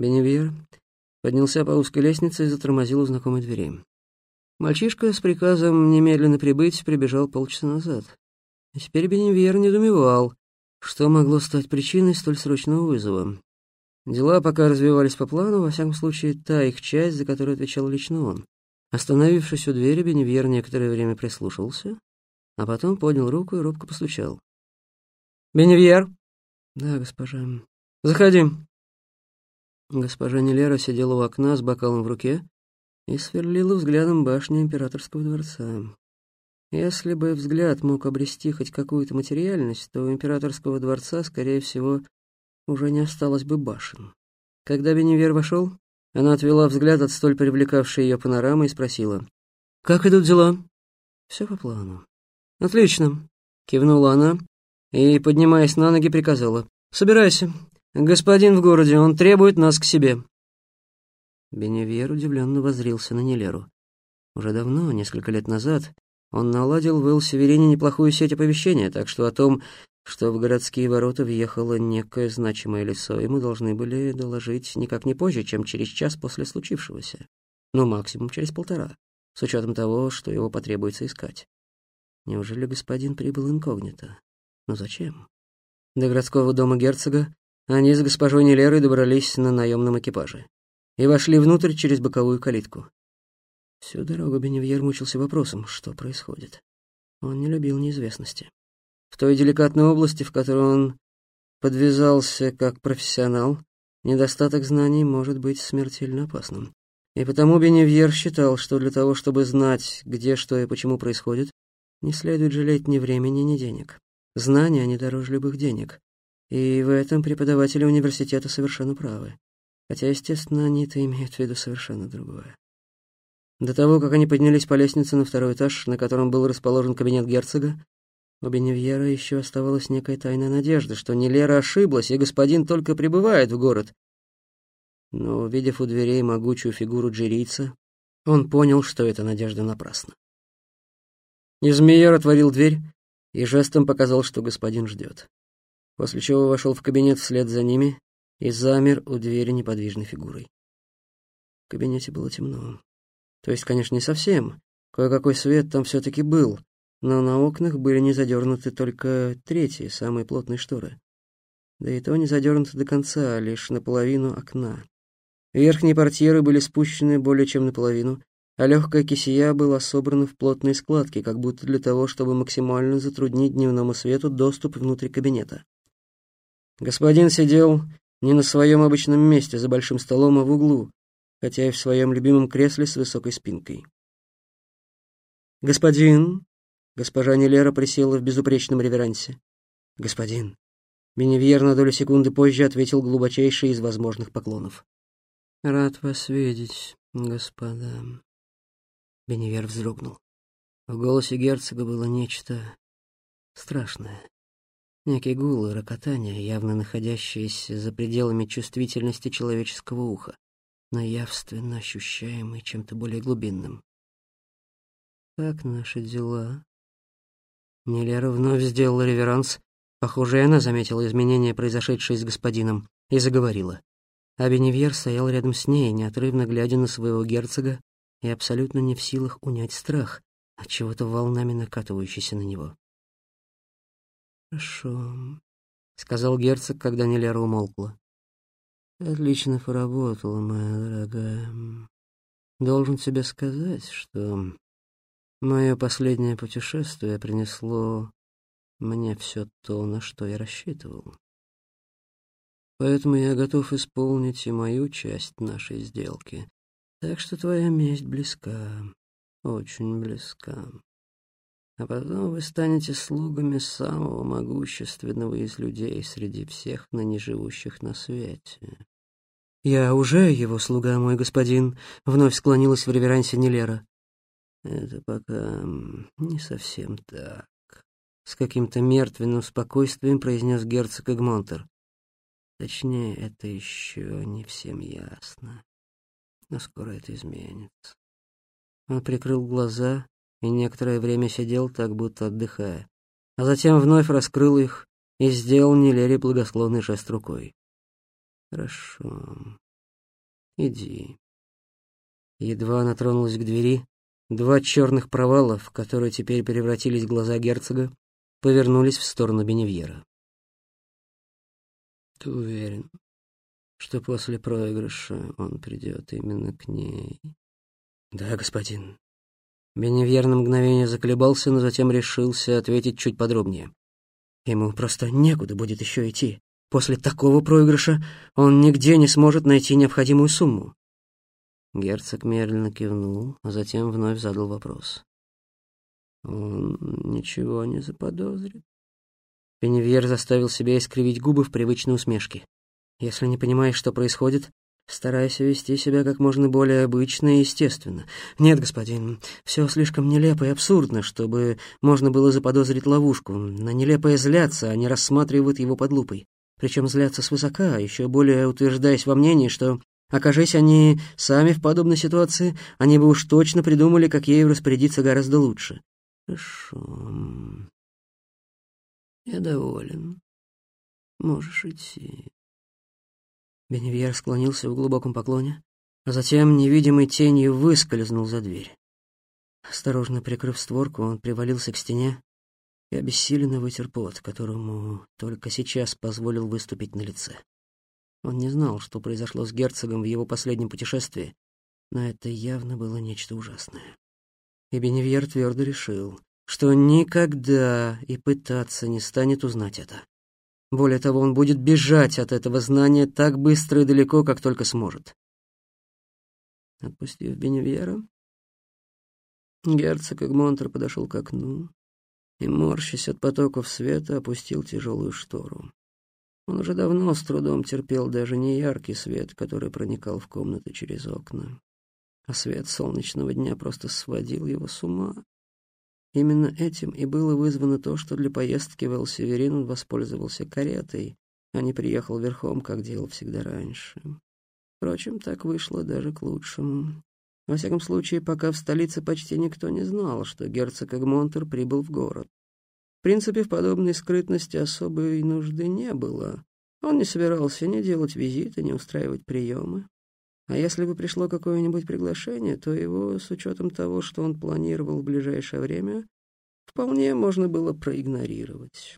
Беневьер поднялся по узкой лестнице и затормозил у знакомой двери. Мальчишка с приказом немедленно прибыть прибежал полчаса назад. А теперь Беневьер недоумевал, что могло стать причиной столь срочного вызова. Дела пока развивались по плану, во всяком случае, та их часть, за которую отвечал лично он. Остановившись у двери, Беневьер некоторое время прислушался, а потом поднял руку и робко постучал. «Беневьер!» «Да, госпожа». «Заходи». Госпожа Нелера сидела у окна с бокалом в руке и сверлила взглядом башню императорского дворца. Если бы взгляд мог обрести хоть какую-то материальность, то у императорского дворца, скорее всего, уже не осталось бы башен. Когда Беневер вошел, она отвела взгляд от столь привлекавшей ее панорамы и спросила. «Как идут дела?» «Все по плану». «Отлично», — кивнула она и, поднимаясь на ноги, приказала. «Собирайся. Господин в городе, он требует нас к себе». Беневьер удивленно воззрился на Нелеру. Уже давно, несколько лет назад, он наладил в Эл-Северине неплохую сеть оповещения, так что о том, что в городские ворота въехало некое значимое лицо, ему должны были доложить никак не позже, чем через час после случившегося. Ну, максимум через полтора, с учетом того, что его потребуется искать. Неужели господин прибыл инкогнито? Но зачем? До городского дома герцога они с госпожой Нелерой добрались на наемном экипаже и вошли внутрь через боковую калитку. Всю дорогу Беневьер мучился вопросом, что происходит. Он не любил неизвестности. В той деликатной области, в которой он подвязался как профессионал, недостаток знаний может быть смертельно опасным. И потому Беневьер считал, что для того, чтобы знать, где что и почему происходит, не следует жалеть ни времени, ни денег. Знания, они дороже любых денег. И в этом преподаватели университета совершенно правы. Хотя, естественно, они-то имеют в виду совершенно другое. До того, как они поднялись по лестнице на второй этаж, на котором был расположен кабинет герцога, у Беневьера еще оставалась некая тайная надежда, что не Лера ошиблась, и господин только прибывает в город. Но, увидев у дверей могучую фигуру джерийца, он понял, что эта надежда напрасна. Измеер отворил дверь и жестом показал, что господин ждет. После чего вошел в кабинет вслед за ними и замер у двери неподвижной фигурой. В кабинете было темно. То есть, конечно, не совсем. Кое-какой свет там все-таки был, но на окнах были не задернуты только третьи, самые плотные шторы. Да и то не задернуты до конца, а лишь наполовину окна. Верхние портьеры были спущены более чем наполовину, а легкая кисия была собрана в плотные складки, как будто для того, чтобы максимально затруднить дневному свету доступ внутрь кабинета. Господин сидел не на своем обычном месте за большим столом, а в углу, хотя и в своем любимом кресле с высокой спинкой. «Господин!» — госпожа Нелера присела в безупречном реверансе. «Господин!» — Беневьер на долю секунды позже ответил глубочайший из возможных поклонов. «Рад вас видеть, господа!» Беневьер вздрогнул. В голосе герцога было нечто страшное. Некий гул и рокотание, явно находящиеся за пределами чувствительности человеческого уха но явственно ощущаемый чем-то более глубинным. «Как наши дела?» Нелера вновь сделала реверанс. Похоже, она заметила изменения, произошедшие с господином, и заговорила. А Беневьер стоял рядом с ней, неотрывно глядя на своего герцога и абсолютно не в силах унять страх от чего-то волнами накатывающийся на него. «Хорошо», — сказал герцог, когда Нелера умолкла. Отлично поработала, моя дорогая. Должен тебе сказать, что мое последнее путешествие принесло мне все то, на что я рассчитывал. Поэтому я готов исполнить и мою часть нашей сделки. Так что твоя месть близка, очень близка. А потом вы станете слугами самого могущественного из людей среди всех ныне живущих на свете. «Я уже его слуга, мой господин», — вновь склонилась в реверансе Нелера. «Это пока не совсем так», — с каким-то мертвенным спокойствием произнес герцог Эгмонтер. «Точнее, это еще не всем ясно, но скоро это изменится». Он прикрыл глаза и некоторое время сидел так, будто отдыхая, а затем вновь раскрыл их и сделал Нелере благосклонный жест рукой. Хорошо. иди». Едва она тронулась к двери, два черных провала, в которые теперь превратились глаза герцога, повернулись в сторону Беневьера. «Ты уверен, что после проигрыша он придет именно к ней?» «Да, господин». Беневьер на мгновение заколебался, но затем решился ответить чуть подробнее. Ему просто некуда будет еще идти. После такого проигрыша он нигде не сможет найти необходимую сумму. Герцог медленно кивнул, а затем вновь задал вопрос. «Он ничего не заподозрит?» Пеневьер заставил себя искривить губы в привычной усмешке. «Если не понимаешь, что происходит, старайся вести себя как можно более обычно и естественно. Нет, господин, все слишком нелепо и абсурдно, чтобы можно было заподозрить ловушку. На нелепое злятся, они рассматривают его под лупой. Причем злятся свысока, еще более утверждаясь во мнении, что Окажись они сами в подобной ситуации, они бы уж точно придумали, как ею распорядиться гораздо лучше. Хорошо. Я доволен. Можешь идти. Беневьер склонился в глубоком поклоне, а затем невидимой тенью выскользнул за дверь. Осторожно прикрыв створку, он привалился к стене и обессиленно вытер пот, которому только сейчас позволил выступить на лице. Он не знал, что произошло с герцогом в его последнем путешествии, но это явно было нечто ужасное. И Беневьер твердо решил, что никогда и пытаться не станет узнать это. Более того, он будет бежать от этого знания так быстро и далеко, как только сможет. Отпустив Беневьера, герцог Эгмонтер подошел к окну и, морщась от потоков света, опустил тяжелую штору. Он уже давно с трудом терпел даже не яркий свет, который проникал в комнаты через окна, а свет солнечного дня просто сводил его с ума. Именно этим и было вызвано то, что для поездки в Элсеверин он воспользовался каретой, а не приехал верхом, как делал всегда раньше. Впрочем, так вышло даже к лучшему. Во всяком случае, пока в столице почти никто не знал, что герцог Эгмонтер прибыл в город. В принципе, в подобной скрытности особой нужды не было. Он не собирался ни делать визиты, ни устраивать приемы. А если бы пришло какое-нибудь приглашение, то его, с учетом того, что он планировал в ближайшее время, вполне можно было проигнорировать.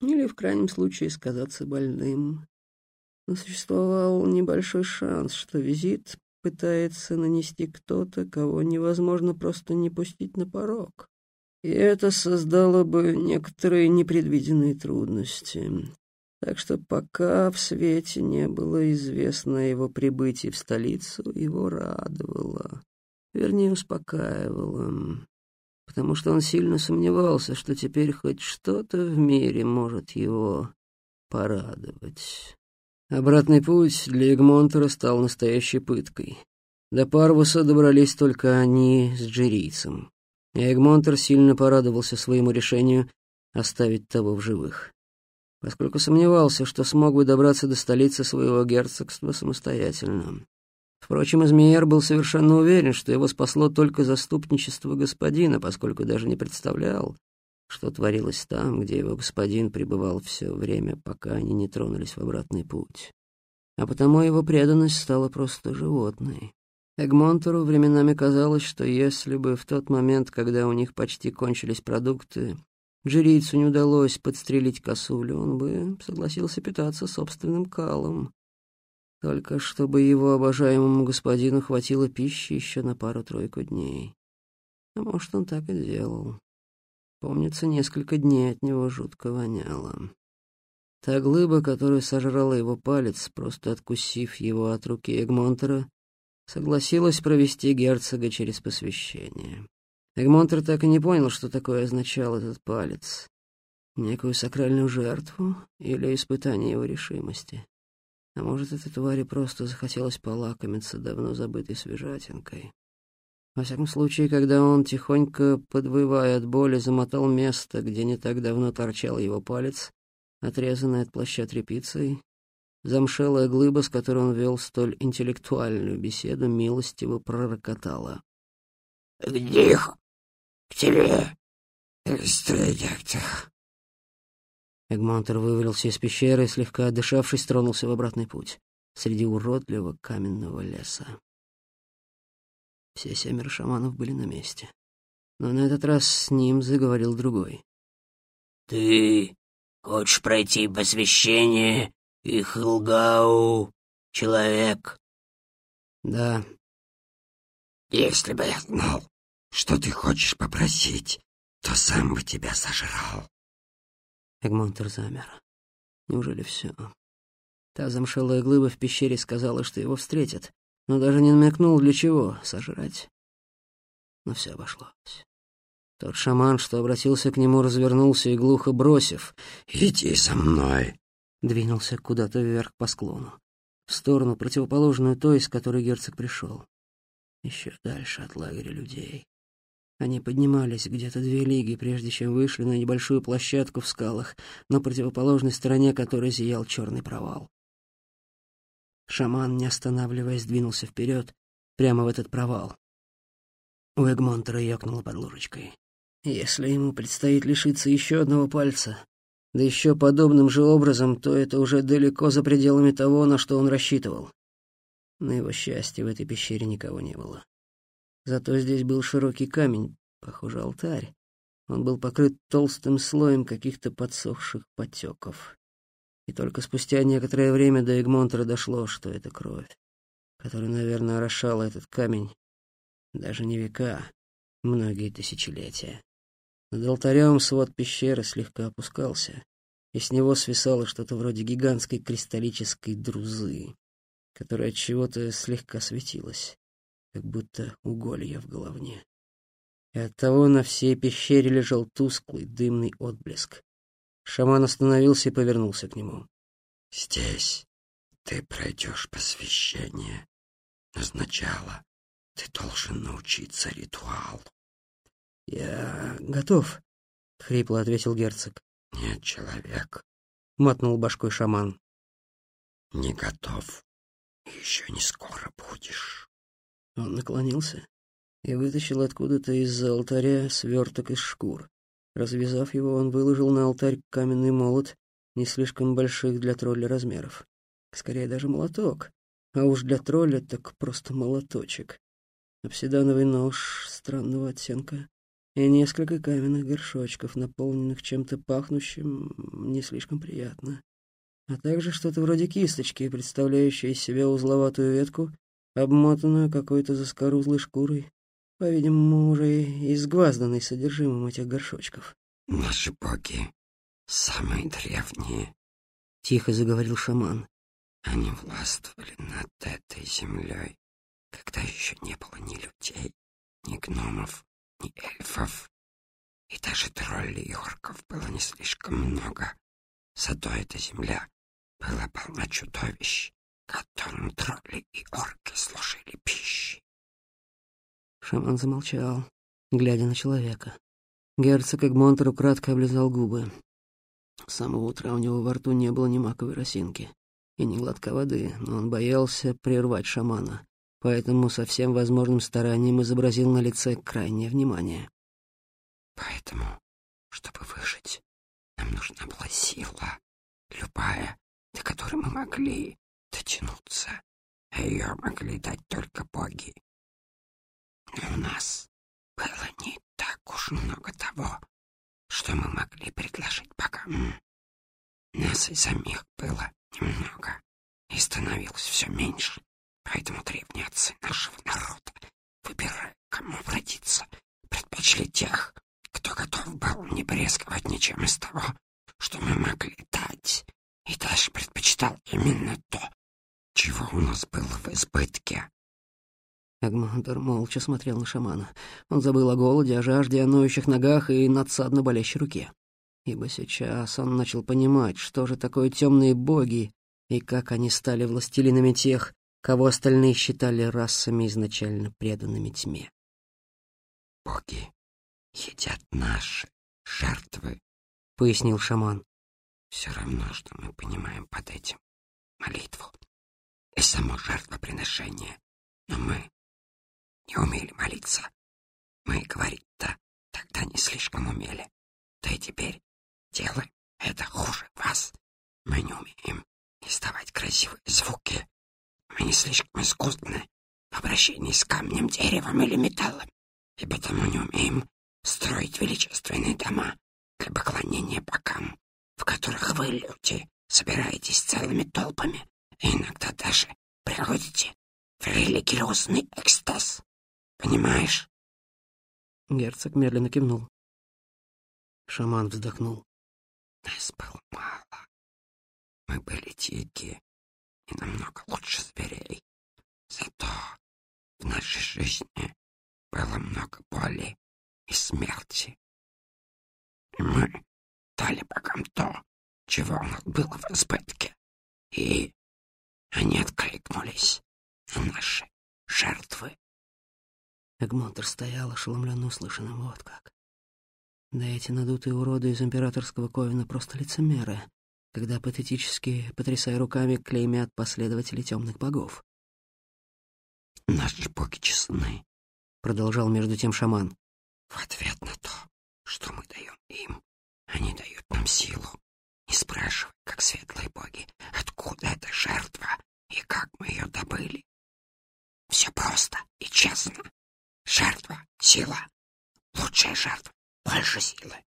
Или, в крайнем случае, сказаться больным. Но существовал небольшой шанс, что визит пытается нанести кто-то, кого невозможно просто не пустить на порог и это создало бы некоторые непредвиденные трудности. Так что пока в свете не было известно о его прибытии в столицу, его радовало, вернее, успокаивало, потому что он сильно сомневался, что теперь хоть что-то в мире может его порадовать. Обратный путь для Эгмонтера стал настоящей пыткой. До Парвуса добрались только они с джерийцем. Эгмонтер сильно порадовался своему решению оставить того в живых, поскольку сомневался, что смог бы добраться до столицы своего герцогства самостоятельно. Впрочем, Измеер был совершенно уверен, что его спасло только заступничество господина, поскольку даже не представлял, что творилось там, где его господин пребывал все время, пока они не тронулись в обратный путь. А потому его преданность стала просто животной. Эгмонтеру временами казалось, что если бы в тот момент, когда у них почти кончились продукты, Джерийцу не удалось подстрелить косулю, он бы согласился питаться собственным калом. Только чтобы его обожаемому господину хватило пищи еще на пару-тройку дней. А может, он так и делал. Помнится, несколько дней от него жутко воняло. Та глыба, которая сожрала его палец, просто откусив его от руки Эгмонтера, согласилась провести герцога через посвящение. Эгмонтер так и не понял, что такое означал этот палец. Некую сакральную жертву или испытание его решимости. А может, этой твари просто захотелось полакомиться давно забытой свежатинкой. Во всяком случае, когда он, тихонько подвывая от боли, замотал место, где не так давно торчал его палец, отрезанный от плаща тряпицей, Замшелая глыба, с которой он вел столь интеллектуальную беседу, милостиво пророкотала. «Где их? К тебе, стредяктор!» Эгмонтер вывалился из пещеры и, слегка отдышавшись, тронулся в обратный путь. среди уродливого каменного леса. Все семеро шаманов были на месте. Но на этот раз с ним заговорил другой. «Ты хочешь пройти посвящение Ихлгау, человек?» «Да». «Если бы я знал, что ты хочешь попросить, то сам бы тебя сожрал». Эгмонтер замер. Неужели все? Та замшелая глыба в пещере сказала, что его встретят, но даже не намекнул, для чего сожрать. Но все обошлось. Тот шаман, что обратился к нему, развернулся и, глухо бросив «Иди со мной!» двинулся куда-то вверх по склону, в сторону, противоположную той, с которой герцог пришел. Еще дальше от лагеря людей. Они поднимались где-то две лиги, прежде чем вышли на небольшую площадку в скалах, на противоположной стороне которой зиял черный провал. Шаман, не останавливаясь, двинулся вперед, прямо в этот провал. У Эгмонтера ёкнуло под ложечкой. Если ему предстоит лишиться еще одного пальца, да еще подобным же образом, то это уже далеко за пределами того, на что он рассчитывал. На его счастье в этой пещере никого не было. Зато здесь был широкий камень, похоже, алтарь. Он был покрыт толстым слоем каких-то подсохших потеков. И только спустя некоторое время до Эгмонтера дошло, что это кровь, которая, наверное, орошала этот камень даже не века, многие тысячелетия. Над алтарем свод пещеры слегка опускался, и с него свисало что-то вроде гигантской кристаллической друзы, которая от чего-то слегка светилась, как будто уголья в головне. И оттого на всей пещере лежал тусклый дымный отблеск, Шаман остановился и повернулся к нему. «Здесь ты пройдешь посвящение, но сначала ты должен научиться ритуалу». «Я готов», — хрипло ответил герцог. «Нет, человек», — мотнул башкой шаман. «Не готов. Еще не скоро будешь». Он наклонился и вытащил откуда-то из-за алтаря сверток из шкур. Развязав его, он выложил на алтарь каменный молот, не слишком больших для тролля размеров. Скорее даже молоток. А уж для тролля так просто молоточек. Обсидановый нож странного оттенка и несколько каменных горшочков, наполненных чем-то пахнущим не слишком приятно. А также что-то вроде кисточки, представляющей из себя узловатую ветку, обмотанную какой-то заскорузлой шкурой по-видимому, уже изгвазданный содержимым этих горшочков. «Наши боги самые древние», — тихо заговорил шаман. «Они властвовали над этой землей, когда еще не было ни людей, ни гномов, ни эльфов, и даже троллей и орков было не слишком много. Зато эта земля была полна чудовищ, которым тролли и орки служили пищей. Шаман замолчал, глядя на человека. Герцог Эгмонтер кратко облизал губы. С самого утра у него во рту не было ни маковой росинки и ни глотка воды, но он боялся прервать шамана, поэтому со всем возможным старанием изобразил на лице крайнее внимание. «Поэтому, чтобы выжить, нам нужна была сила, любая, до которой мы могли дотянуться, ее могли дать только боги. Но у нас было не так уж много того, что мы могли предложить богам. Нас и самих было немного, и становилось все меньше, поэтому древние отцы нашего народа, выбирая, кому обратиться, предпочли тех, кто готов был не брезговать ничем из того, что мы могли дать, и даже предпочитал именно то, чего у нас было в избытке. Эгмонтер молча смотрел на шамана. Он забыл о голоде, о жажде, о ноющих ногах и надсадно болящей руке. Ибо сейчас он начал понимать, что же такое темные боги и как они стали властелинами тех, кого остальные считали расами, изначально преданными тьме. «Боги едят наши жертвы», — пояснил шаман. «Все равно, что мы понимаем под этим молитву и само жертвоприношение, но мы не умели молиться. Мы говорить-то тогда не слишком умели. Да и теперь делаем это хуже вас. Мы не умеем издавать красивые звуки, Они слишком искусны в обращении с камнем, деревом или металлом, и потому не умеем строить величественные дома для поклонения богам, в которых вы, люди, собираетесь целыми толпами иногда даже приходите в религиозный экстаз. Понимаешь? Герцог медленно кивнул. Шаман вздохнул. Нас было мало. Мы были дикие и намного лучше зверей. Зато в нашей жизни было много боли и смерти. И мы дали богам то, чего у нас было в избытке. И они откликнулись на наши жертвы. Эгмонтер стоял, ошеломленно услышанным. Вот как. Да эти надутые уроды из императорского ковина просто лицемеры, когда патетически, потрясая руками, клеймят последователей темных богов. «Наши боги честны», — продолжал между тем шаман. «В ответ на то, что мы даем им, они дают нам силу. Не спрашивай, как светлые боги, откуда эта жертва и как мы ее добыли. Все просто и честно. Жертва — сила. Лучшая жертва — больше силы.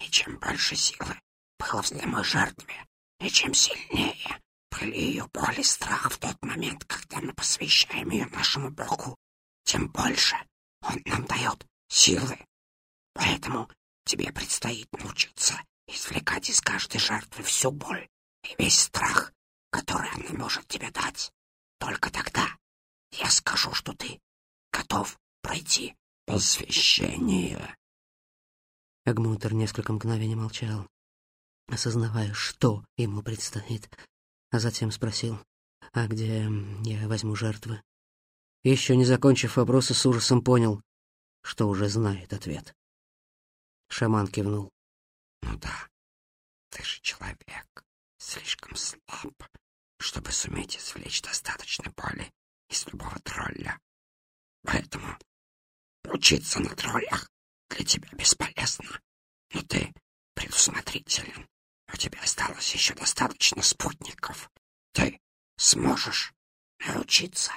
И чем больше силы было в самой жертве, и чем сильнее были ее боль и страх в тот момент, когда мы посвящаем ее нашему Богу, тем больше Он нам дает силы. Поэтому тебе предстоит научиться извлекать из каждой жертвы всю боль и весь страх, который она может тебе дать. Только тогда я скажу, что ты готов пройти посвящение. Эгмунтер несколько мгновений молчал, осознавая, что ему предстоит, а затем спросил, «А где я возьму жертвы?» Еще не закончив вопросы, с ужасом понял, что уже знает ответ. Шаман кивнул. «Ну да, ты же человек, слишком слаб, чтобы суметь извлечь достаточно боли из любого тролля. Поэтому учиться на троллях для тебя бесполезно. Но ты предусмотрителен. У тебя осталось еще достаточно спутников. Ты сможешь научиться.